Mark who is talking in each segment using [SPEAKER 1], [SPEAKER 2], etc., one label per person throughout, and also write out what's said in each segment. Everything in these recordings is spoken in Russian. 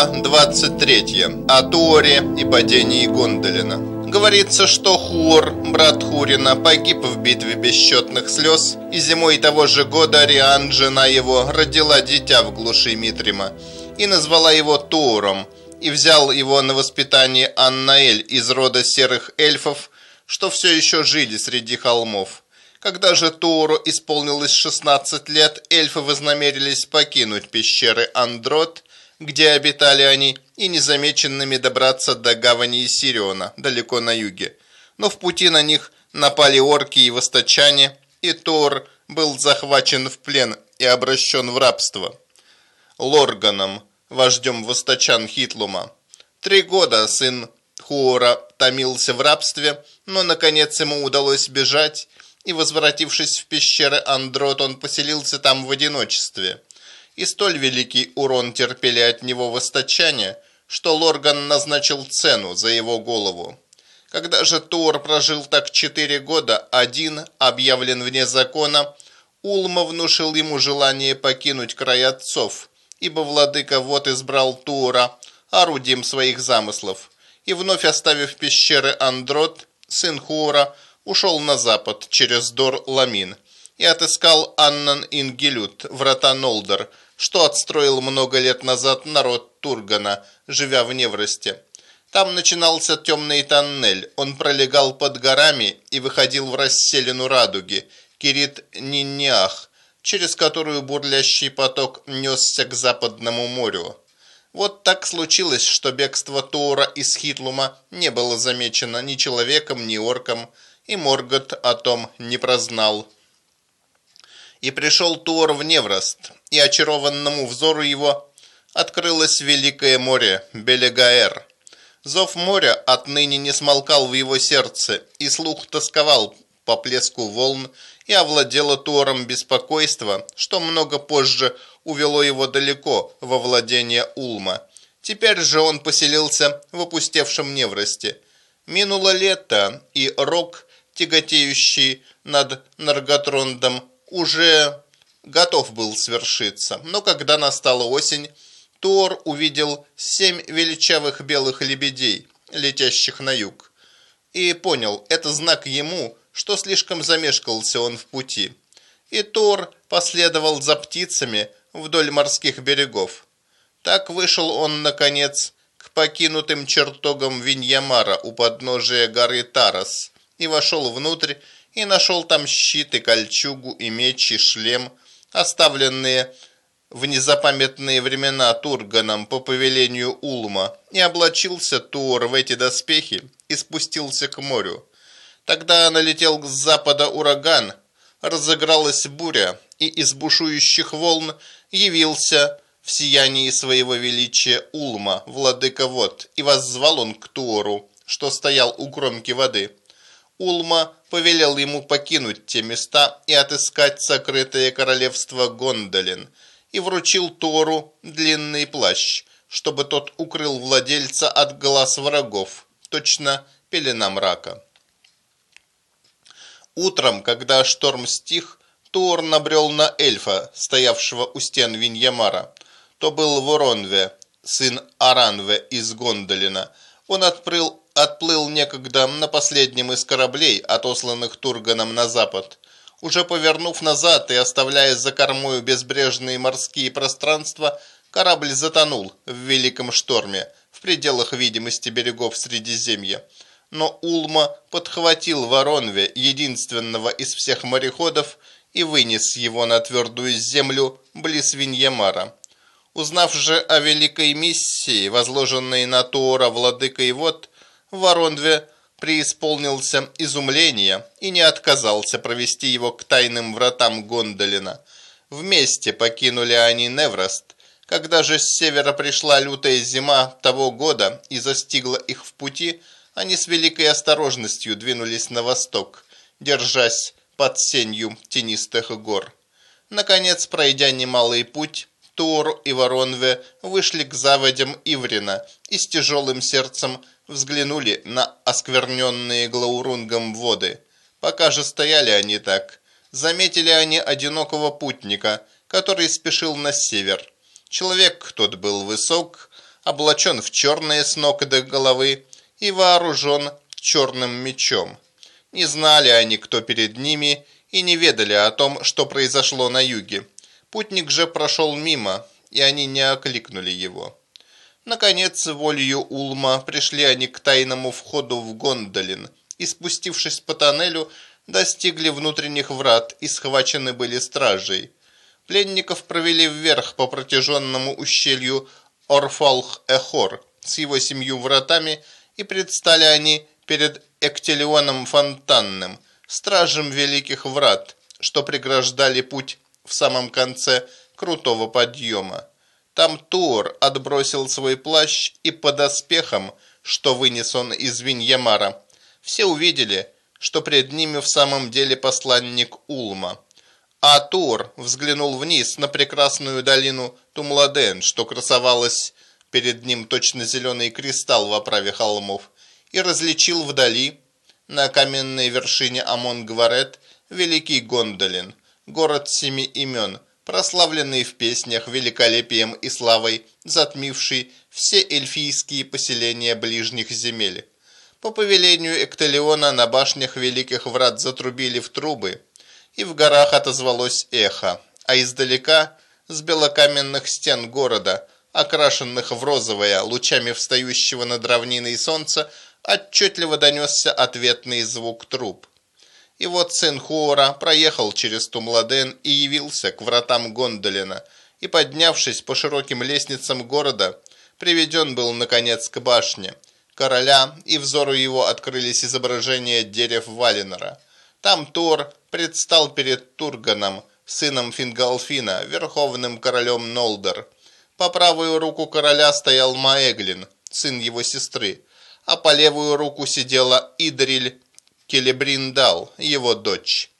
[SPEAKER 1] Глава 23. О Туоре и падении Гондолина. Говорится, что Хуор, брат Хурина, погиб в битве бесчетных слез, и зимой того же года Риан, жена его, родила дитя в глуши Митрима и назвала его Туором, и взял его на воспитание Аннаэль из рода серых эльфов, что все еще жили среди холмов. Когда же Туору исполнилось 16 лет, эльфы вознамерились покинуть пещеры Андрот – где обитали они, и незамеченными добраться до гавани Сириона, далеко на юге. Но в пути на них напали орки и восточане, и Тор был захвачен в плен и обращен в рабство. Лорганом, вождем восточан Хитлума. Три года сын Хуора томился в рабстве, но наконец ему удалось бежать, и, возвратившись в пещеры Андрот, он поселился там в одиночестве и столь великий урон терпели от него восточане, что Лорган назначил цену за его голову. Когда же Туор прожил так четыре года, один, объявлен вне закона, Улма внушил ему желание покинуть край отцов, ибо владыка вот избрал Туора орудием своих замыслов, и вновь оставив пещеры Андрот, сын Хуора, ушел на запад через Дор-Ламин и отыскал Аннан Ингелют, врата Нолдер, что отстроил много лет назад народ Тургана, живя в Невросте. Там начинался темный тоннель, он пролегал под горами и выходил в расселину радуги, Кирит Нинниах, через которую бурлящий поток несся к Западному морю. Вот так случилось, что бегство Тора из Хитлума не было замечено ни человеком, ни орком, и Моргот о том не прознал. И пришел Туор в Неврост, и очарованному взору его открылось великое море Белегаэр. Зов моря отныне не смолкал в его сердце, и слух тосковал по плеску волн, и овладело Туором беспокойство, что много позже увело его далеко во владение Улма. Теперь же он поселился в опустевшем Невросте. Минуло лето, и рок, тяготеющий над Нарготрондом, уже готов был свершиться. Но когда настала осень, Тор увидел семь величавых белых лебедей, летящих на юг. И понял, это знак ему, что слишком замешкался он в пути. И Тор последовал за птицами вдоль морских берегов. Так вышел он, наконец, к покинутым чертогам Виньямара у подножия горы Тарас и вошел внутрь и нашел там щит и кольчугу и меч и шлем, оставленные в незапамятные времена Турганом по повелению Улма, и облачился Туор в эти доспехи и спустился к морю. Тогда налетел с запада ураган, разыгралась буря, и из бушующих волн явился в сиянии своего величия Улма, владыка вод, и воззвал он к Туору, что стоял у кромки воды. Улма повелел ему покинуть те места и отыскать сокрытое королевство Гондолин, и вручил Тору длинный плащ, чтобы тот укрыл владельца от глаз врагов, точно пелена мрака. Утром, когда шторм стих, Тор набрел на эльфа, стоявшего у стен Виньямара. То был Воронве, сын Аранве из Гондолина. Он отплыл отплыл некогда на последнем из кораблей, отосланных Турганом на запад. Уже повернув назад и оставляя за кормою безбрежные морские пространства, корабль затонул в великом шторме в пределах видимости берегов Средиземья. Но Улма подхватил Воронве, единственного из всех мореходов, и вынес его на твердую землю близ Виньямара. Узнав же о великой миссии, возложенной на Туора владыкой вод, Ворондве преисполнился изумления и не отказался провести его к тайным вратам Гондолина. Вместе покинули они Неврост. Когда же с севера пришла лютая зима того года и застигла их в пути, они с великой осторожностью двинулись на восток, держась под сенью тенистых гор. Наконец, пройдя немалый путь, Тур и Воронве вышли к заводям Иврина и с тяжелым сердцем взглянули на оскверненные Глаурунгом воды. Пока же стояли они так, заметили они одинокого путника, который спешил на север. Человек тот был высок, облачен в черные с ног до головы и вооружен черным мечом. Не знали они, кто перед ними, и не ведали о том, что произошло на юге. Путник же прошел мимо, и они не окликнули его. Наконец, волею Улма пришли они к тайному входу в Гондолин, и, спустившись по тоннелю, достигли внутренних врат и схвачены были стражей. Пленников провели вверх по протяженному ущелью Орфалх-Эхор с его семью вратами, и предстали они перед Эктелионом Фонтанным, стражем великих врат, что преграждали путь в самом конце крутого подъема. Там Тур отбросил свой плащ и под оспехом, что вынес он из Виньямара, все увидели, что пред ними в самом деле посланник Улма. А Тур взглянул вниз на прекрасную долину Тумладен, что красовалась перед ним точно зеленый кристалл в оправе холмов, и различил вдали, на каменной вершине Амон-Гварет, великий Гондолин, город семи имен, прославленный в песнях великолепием и славой, затмивший все эльфийские поселения ближних земель. По повелению Эктелиона на башнях Великих Врат затрубили в трубы, и в горах отозвалось эхо, а издалека, с белокаменных стен города, окрашенных в розовое, лучами встающего над равниной солнца, отчетливо донесся ответный звук труб. И вот сын Хуора проехал через Тумладен и явился к вратам Гондолина, и, поднявшись по широким лестницам города, приведен был, наконец, к башне короля, и взору его открылись изображения дерев Валинора. Там Тор предстал перед Турганом, сыном Фингалфина, верховным королем Нолдер. По правую руку короля стоял Маэглин, сын его сестры, а по левую руку сидела Идриль Келебриндал, его дочь.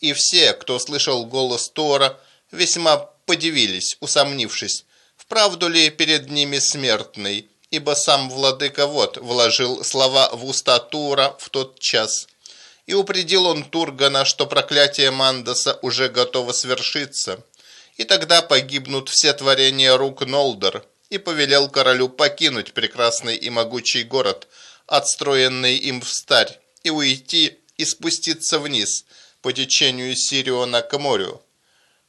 [SPEAKER 1] И все, кто слышал голос Тора, весьма подивились, усомнившись, вправду ли перед ними смертный, ибо сам владыка вот вложил слова в уста Тура в тот час. И упредил он Тургана, что проклятие Мандаса уже готово свершиться. И тогда погибнут все творения рук Нолдер, и повелел королю покинуть прекрасный и могучий город, отстроенный им в старь, и уйти и спуститься вниз по течению Сириона к морю.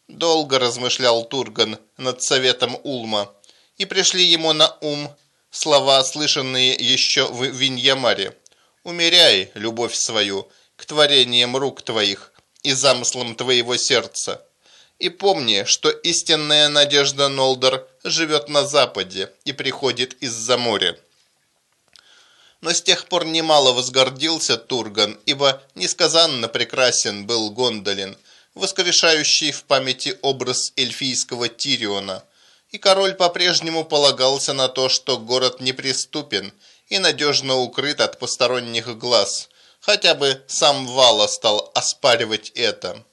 [SPEAKER 1] Долго размышлял Турган над советом Улма, и пришли ему на ум слова, слышанные еще в Виньямаре. «Умеряй любовь свою к творениям рук твоих и замыслам твоего сердца. И помни, что истинная надежда Нолдор живет на западе и приходит из-за моря». Но с тех пор немало возгордился Турган, ибо несказанно прекрасен был Гондолин, воскрешающий в памяти образ эльфийского Тириона. И король по-прежнему полагался на то, что город неприступен и надежно укрыт от посторонних глаз. Хотя бы сам Вала стал оспаривать это.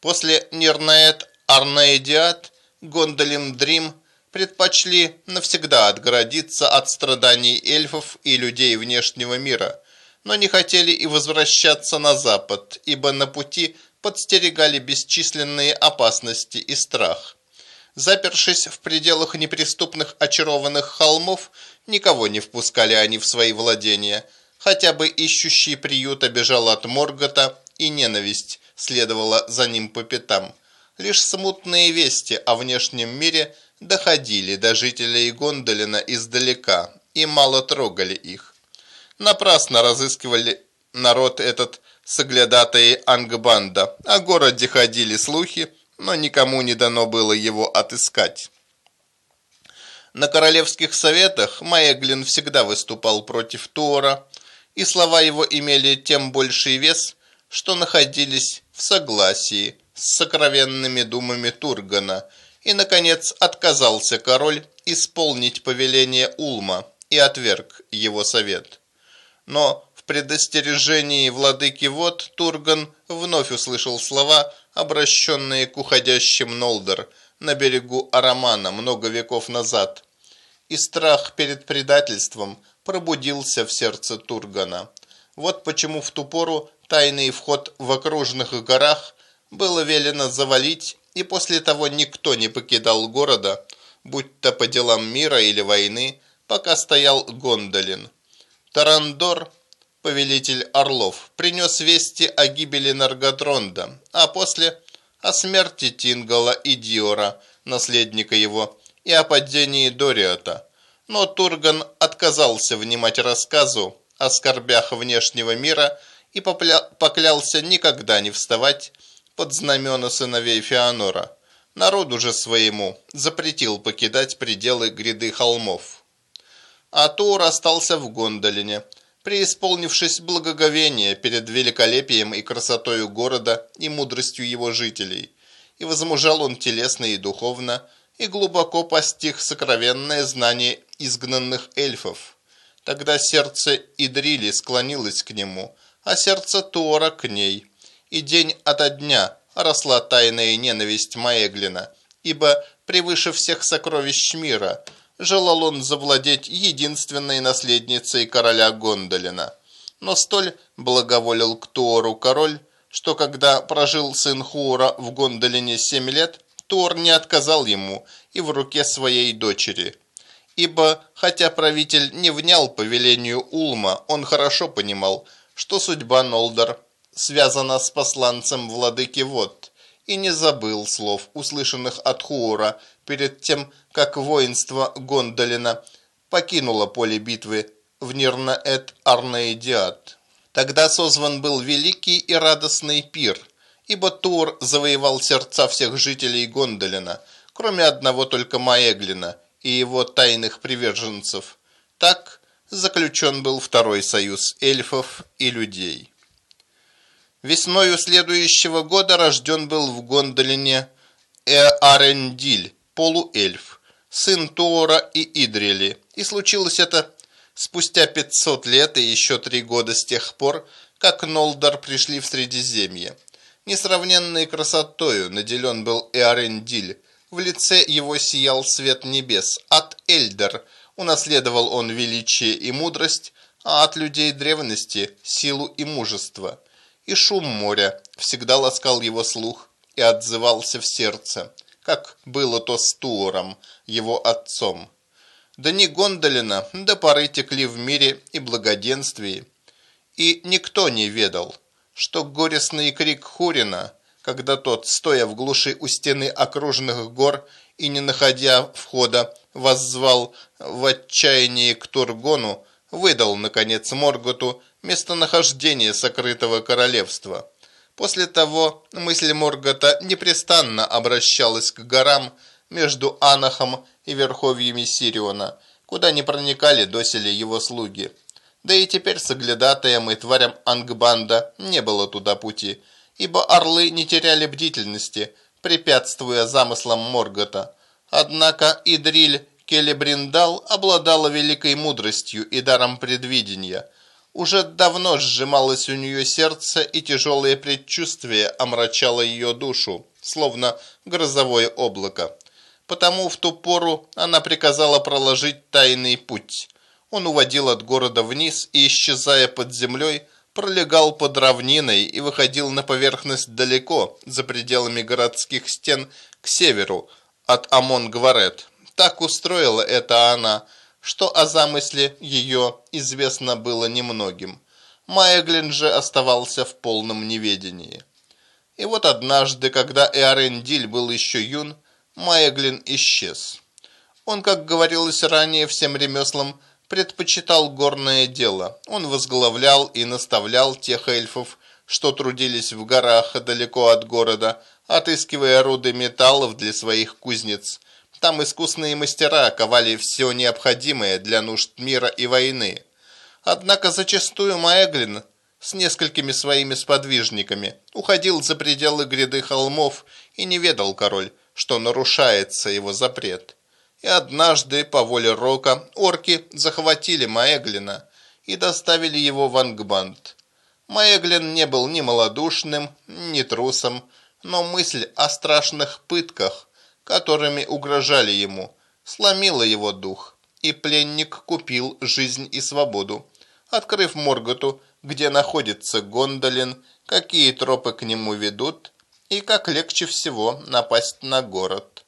[SPEAKER 1] После Нирнаэт Арнаэдиат Гондолин Дрим – предпочли навсегда отгородиться от страданий эльфов и людей внешнего мира, но не хотели и возвращаться на запад, ибо на пути подстерегали бесчисленные опасности и страх. Запершись в пределах неприступных очарованных холмов, никого не впускали они в свои владения, хотя бы ищущий приют бежал от Моргота, и ненависть следовала за ним по пятам. Лишь смутные вести о внешнем мире – доходили до жителей Гондолина издалека и мало трогали их. Напрасно разыскивали народ этот соглядатые Ангбанда. О городе ходили слухи, но никому не дано было его отыскать. На королевских советах Маэглин всегда выступал против Тора, и слова его имели тем больший вес, что находились в согласии с сокровенными думами Тургана – и, наконец, отказался король исполнить повеление Улма и отверг его совет. Но в предостережении владыки Вод Турган вновь услышал слова, обращенные к уходящим Нолдер на берегу Арамана много веков назад. И страх перед предательством пробудился в сердце Тургана. Вот почему в ту пору тайный вход в окружных горах было велено завалить и после того никто не покидал города, будь то по делам мира или войны, пока стоял Гондолин. Тарандор, повелитель Орлов, принес вести о гибели Нарготронда, а после о смерти Тингала и Диора, наследника его, и о падении Дориота. Но Турган отказался внимать рассказу о скорбях внешнего мира и поклялся никогда не вставать под знамена сыновей Феонора. Народу же своему запретил покидать пределы гряды холмов. А Тур остался в Гондолине, преисполнившись благоговения перед великолепием и красотою города и мудростью его жителей. И возмужал он телесно и духовно, и глубоко постиг сокровенное знание изгнанных эльфов. Тогда сердце Идрили склонилось к нему, а сердце Тора к ней. И день ото дня росла тайная ненависть Маэглина, ибо превыше всех сокровищ мира желал он завладеть единственной наследницей короля Гондолина. Но столь благоволил к Туору король, что когда прожил сын Хуора в Гондолине семь лет, Туор не отказал ему и в руке своей дочери – ибо, хотя правитель не внял повелению Улма, он хорошо понимал, что судьба Нолдор связана с посланцем владыки Вод, и не забыл слов, услышанных от Хуора перед тем, как воинство Гондолина покинуло поле битвы в Нирнаэт Арнаидиат. Тогда созван был великий и радостный пир, ибо Тур завоевал сердца всех жителей Гондолина, кроме одного только Маэглина – и его тайных приверженцев. Так заключен был второй союз эльфов и людей. Весною следующего года рожден был в Гондолине Эарендиль, полуэльф, сын Туора и Идрели, и случилось это спустя 500 лет и еще три года с тех пор, как Нолдар пришли в Средиземье. Несравненной красотою наделен был Эарендиль, в лице его сиял свет небес. От Эльдер унаследовал он величие и мудрость, а от людей древности – силу и мужество. И шум моря всегда ласкал его слух и отзывался в сердце, как было то с Туором, его отцом. Дни Гондолина до поры текли в мире и благоденствии, и никто не ведал, что горестный крик Хурина – когда тот, стоя в глуши у стены окруженных гор и не находя входа, воззвал в отчаянии к Тургону, выдал, наконец, Морготу местонахождение сокрытого королевства. После того мысль Моргота непрестанно обращалась к горам между Анахом и верховьями Сириона, куда не проникали доселе его слуги. Да и теперь соглядатаям и тварям Ангбанда не было туда пути – ибо орлы не теряли бдительности, препятствуя замыслам Моргота. Однако Идриль Келебриндал обладала великой мудростью и даром предвидения. Уже давно сжималось у нее сердце, и тяжелое предчувствие омрачало ее душу, словно грозовое облако. Потому в ту пору она приказала проложить тайный путь. Он уводил от города вниз и, исчезая под землей, пролегал под равниной и выходил на поверхность далеко, за пределами городских стен, к северу, от Амон-Гварет. Так устроила это она, что о замысле ее известно было немногим. Майглин же оставался в полном неведении. И вот однажды, когда Эарендиль был еще юн, Майглин исчез. Он, как говорилось ранее, всем ремеслам предпочитал горное дело. Он возглавлял и наставлял тех эльфов, что трудились в горах далеко от города, отыскивая руды металлов для своих кузнец. Там искусные мастера ковали все необходимое для нужд мира и войны. Однако зачастую Маэглин с несколькими своими сподвижниками уходил за пределы гряды холмов и не ведал король, что нарушается его запрет. И однажды, по воле Рока, орки захватили Маэглина и доставили его в Ангбанд. Маэглин не был ни малодушным, ни трусом, но мысль о страшных пытках, которыми угрожали ему, сломила его дух, и пленник купил жизнь и свободу, открыв Морготу, где находится Гондолин, какие тропы к нему ведут и как легче всего напасть на город.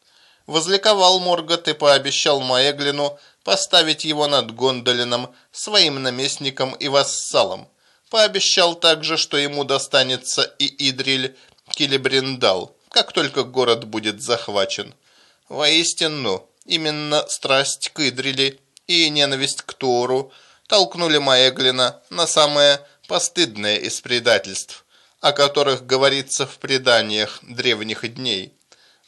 [SPEAKER 1] Возликовал Моргот и пообещал Маэглину поставить его над Гондолином своим наместником и вассалом. Пообещал также, что ему достанется и Идриль Килибриндал, как только город будет захвачен. Воистину, именно страсть к Идрили и ненависть к Тору толкнули Маэглина на самое постыдное из предательств, о которых говорится в преданиях древних дней.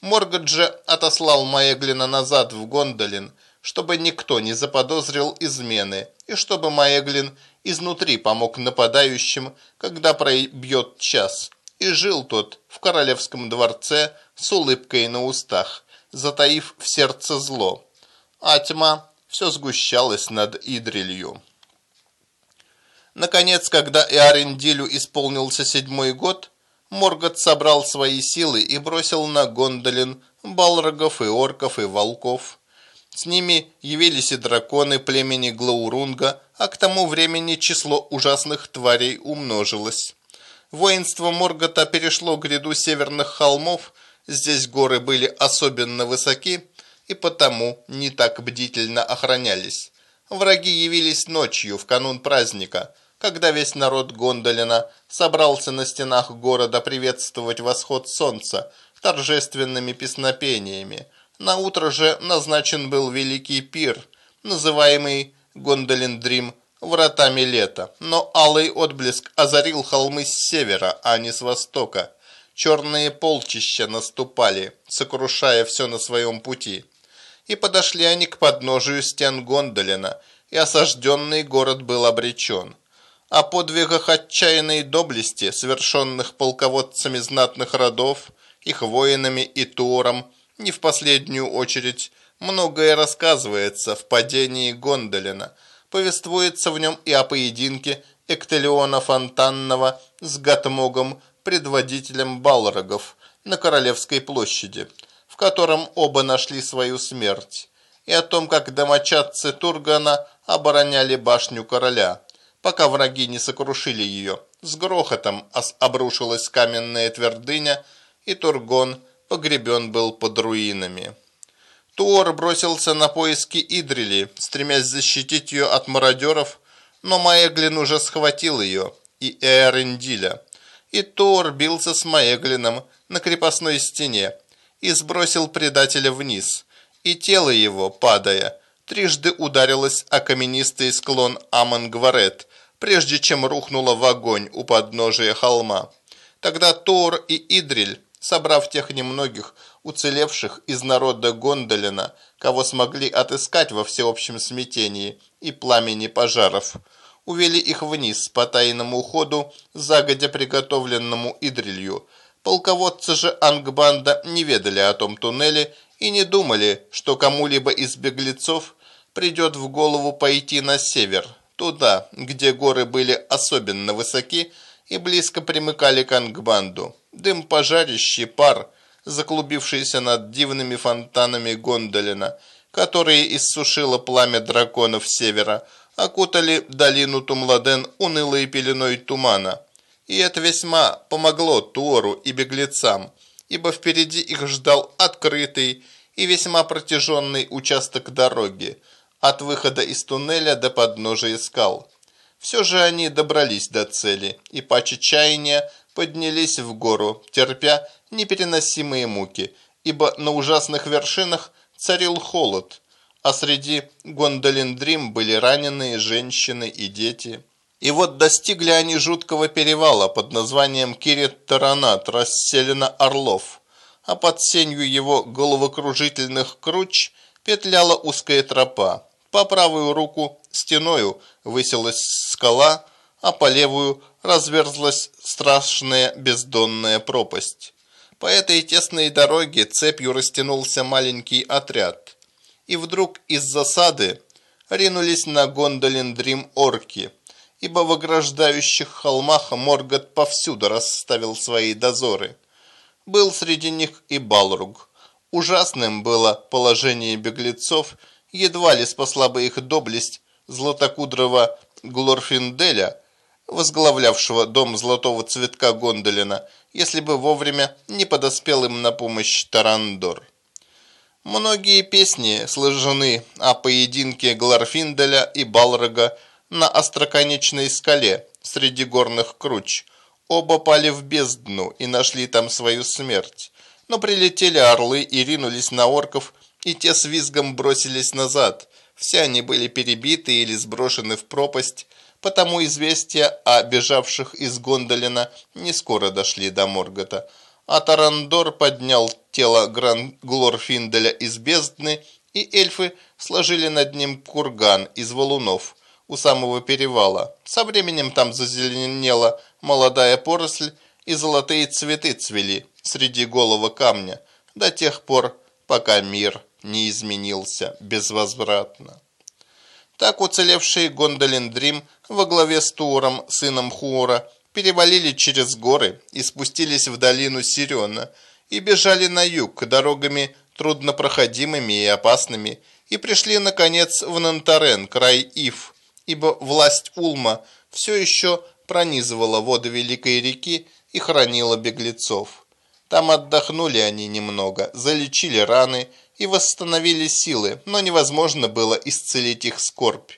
[SPEAKER 1] Моргот же отослал Маэглина назад в Гондолин, чтобы никто не заподозрил измены, и чтобы Маэглин изнутри помог нападающим, когда пробьет час. И жил тот в королевском дворце с улыбкой на устах, затаив в сердце зло. А тьма все сгущалось над Идрилью. Наконец, когда Иарендилю исполнился седьмой год, Моргот собрал свои силы и бросил на Гондолин балрогов и орков и волков. С ними явились и драконы племени Глаурунга, а к тому времени число ужасных тварей умножилось. Воинство Моргота перешло гряду северных холмов, здесь горы были особенно высоки и потому не так бдительно охранялись. Враги явились ночью в канун праздника, когда весь народ Гондолина собрался на стенах города приветствовать восход солнца торжественными песнопениями. На утро же назначен был великий пир, называемый Гондолин-Дрим вратами лета, но алый отблеск озарил холмы с севера, а не с востока. Черные полчища наступали, сокрушая все на своем пути. И подошли они к подножию стен Гондолина, и осажденный город был обречен о подвигах отчаянной доблести, совершенных полководцами знатных родов, их воинами и туром, не в последнюю очередь, многое рассказывается в падении Гондолина, повествуется в нем и о поединке Эктелиона Фонтанного с Гатмогом, предводителем Балрогов, на Королевской площади, в котором оба нашли свою смерть, и о том, как домочадцы Тургана обороняли башню короля – пока враги не сокрушили ее. С грохотом обрушилась каменная твердыня, и Тургон погребен был под руинами. Туор бросился на поиски Идрили, стремясь защитить ее от мародеров, но Маэглин уже схватил ее и Эарендиля. И Туор бился с Маэглином на крепостной стене и сбросил предателя вниз, и тело его, падая, трижды ударилось о каменистый склон Амангварет, прежде чем рухнула в огонь у подножия холма. Тогда Тор и Идриль, собрав тех немногих уцелевших из народа Гондолина, кого смогли отыскать во всеобщем смятении и пламени пожаров, увели их вниз по тайному ходу, загодя приготовленному Идрилью. Полководцы же Ангбанда не ведали о том туннеле и не думали, что кому-либо из беглецов придет в голову пойти на север, туда, где горы были особенно высоки и близко примыкали к Ангбанду. Дым пожарищий, пар, заклубившийся над дивными фонтанами Гондолина, которые иссушило пламя драконов севера, окутали долину Тумладен унылой пеленой тумана. И это весьма помогло Туору и беглецам, ибо впереди их ждал открытый и весьма протяженный участок дороги, от выхода из туннеля до подножия скал. Все же они добрались до цели и по чаяния поднялись в гору, терпя непереносимые муки, ибо на ужасных вершинах царил холод, а среди гондолиндрим были раненые женщины и дети. И вот достигли они жуткого перевала под названием Кирит-Таранат, расселена Орлов, а под сенью его головокружительных круч петляла узкая тропа. По правую руку стеною высилась скала, а по левую разверзлась страшная бездонная пропасть. По этой тесной дороге цепью растянулся маленький отряд. И вдруг из засады ринулись на Гондолин-Дрим орки, ибо в ограждающих холмах Моргот повсюду расставил свои дозоры. Был среди них и Балруг. Ужасным было положение беглецов – едва ли спасла бы их доблесть златокудрого Глорфинделя, возглавлявшего дом золотого цветка Гондолина, если бы вовремя не подоспел им на помощь Тарандор. Многие песни сложены о поединке Гларфинделя и Балрога на остроконечной скале среди горных круч. Оба пали в бездну и нашли там свою смерть. Но прилетели орлы и ринулись на орков, и те с визгом бросились назад. Все они были перебиты или сброшены в пропасть, потому известия о бежавших из Гондолина не скоро дошли до Моргота а Тарандор поднял тело Гран Глорфинделя из бездны, и эльфы сложили над ним курган из валунов у самого перевала. Со временем там зазеленела молодая поросль, и золотые цветы цвели среди голого камня до тех пор, пока мир не изменился безвозвратно. Так уцелевший Гондолин Дрим во главе с Туром, сыном Хуора, перевалили через горы и спустились в долину Сирена и бежали на юг дорогами труднопроходимыми и опасными и пришли, наконец, в Нантарен, край Ив, ибо власть Улма все еще пронизывала воды Великой реки и хранила беглецов. Там отдохнули они немного, залечили раны и восстановили силы, но невозможно было исцелить их скорбь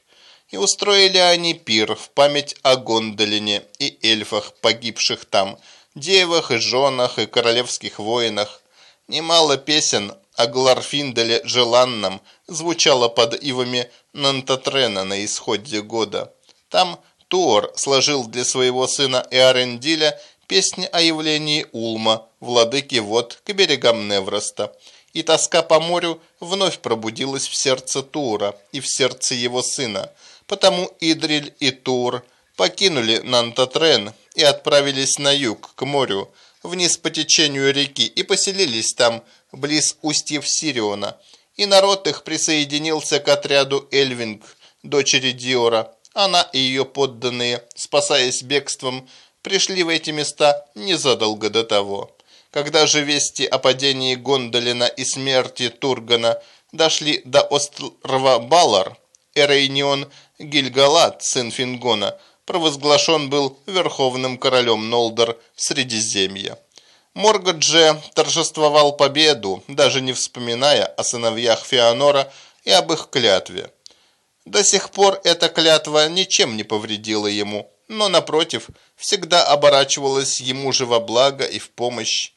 [SPEAKER 1] и устроили они пир в память о Гондолине и эльфах, погибших там, девах и женах и королевских воинах. Немало песен о Гларфинделе желанном звучало под ивами Нантатрена на исходе года. Там Туор сложил для своего сына Эарендиля песни о явлении Улма, владыки вод к берегам Невроста. И тоска по морю вновь пробудилась в сердце Тура и в сердце его сына – Потому Идриль и Тур покинули Нантатрен и отправились на юг, к морю, вниз по течению реки и поселились там, близ устьев Сириона. И народ их присоединился к отряду Эльвинг, дочери Диора. Она и ее подданные, спасаясь бегством, пришли в эти места незадолго до того. Когда же вести о падении Гондолина и смерти Тургана дошли до острова Балар, Эрейнион Гильгалат, сын Фингона, провозглашен был верховным королем Нолдор Средиземья. Моргот же торжествовал победу, даже не вспоминая о сыновьях Феонора и об их клятве. До сих пор эта клятва ничем не повредила ему, но, напротив, всегда оборачивалась ему же во благо и в помощь.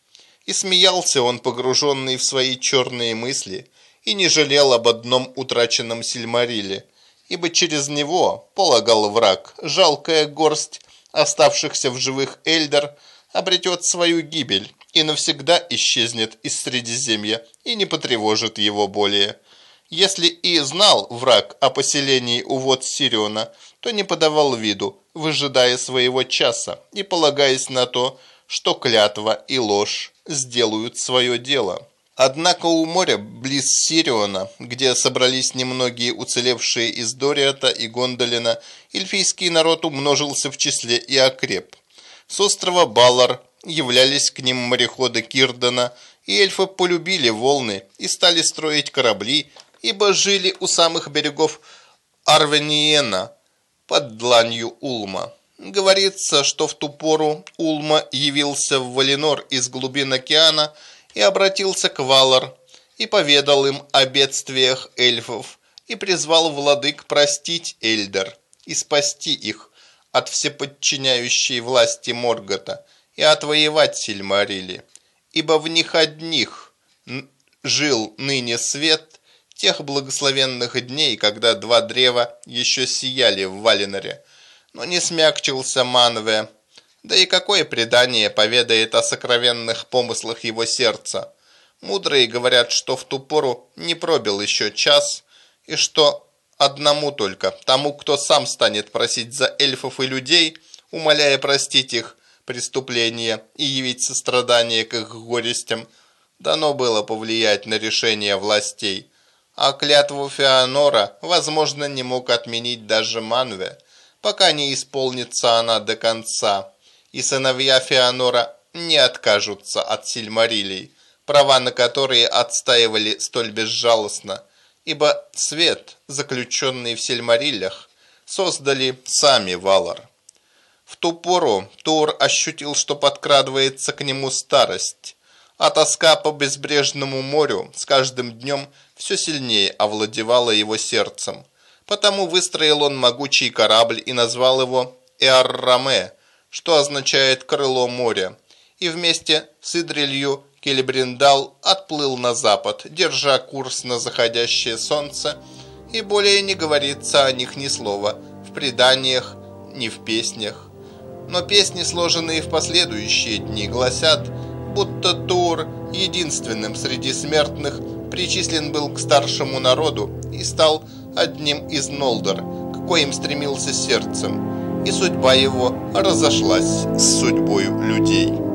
[SPEAKER 1] И смеялся он, погруженный в свои черные мысли, и не жалел об одном утраченном Сильмариле – ибо через него, полагал враг, жалкая горсть оставшихся в живых Эльдер обретет свою гибель и навсегда исчезнет из Средиземья и не потревожит его более. Если и знал враг о поселении у вод Сириона, то не подавал виду, выжидая своего часа и полагаясь на то, что клятва и ложь сделают свое дело. Однако у моря, близ Сириона, где собрались немногие уцелевшие из Дориата и Гондолина, эльфийский народ умножился в числе и окреп. С острова Балар являлись к ним мореходы Кирдана, и эльфы полюбили волны и стали строить корабли, ибо жили у самых берегов Арвениена под дланью Улма. Говорится, что в ту пору Улма явился в Валинор из глубин океана – и обратился к Валар, и поведал им о бедствиях эльфов, и призвал владык простить Эльдер и спасти их от всеподчиняющей власти Моргота и отвоевать Сильмарили, ибо в них одних жил ныне свет тех благословенных дней, когда два древа еще сияли в Валиноре, но не смягчился Манве, да и какое предание поведает о сокровенных помыслах его сердца? Мудрые говорят, что в ту пору не пробил еще час, и что одному только, тому, кто сам станет просить за эльфов и людей, умоляя простить их преступления и явить сострадание к их горестям, дано было повлиять на решение властей. А клятву Феонора, возможно, не мог отменить даже Манве, пока не исполнится она до конца и сыновья Феонора не откажутся от Сильмарилей, права на которые отстаивали столь безжалостно, ибо свет, заключенный в Сильмариллях, создали сами Валар. В ту пору Тур ощутил, что подкрадывается к нему старость, а тоска по безбрежному морю с каждым днем все сильнее овладевала его сердцем. Потому выстроил он могучий корабль и назвал его Эарраме, что означает «крыло моря», и вместе с Идрилью Келебриндал отплыл на запад, держа курс на заходящее солнце, и более не говорится о них ни слова в преданиях, ни в песнях. Но песни, сложенные в последующие дни, гласят, будто Тур, единственным среди смертных, причислен был к старшему народу и стал одним из Нолдор, к коим стремился сердцем, и судьба его разошлась с судьбой людей.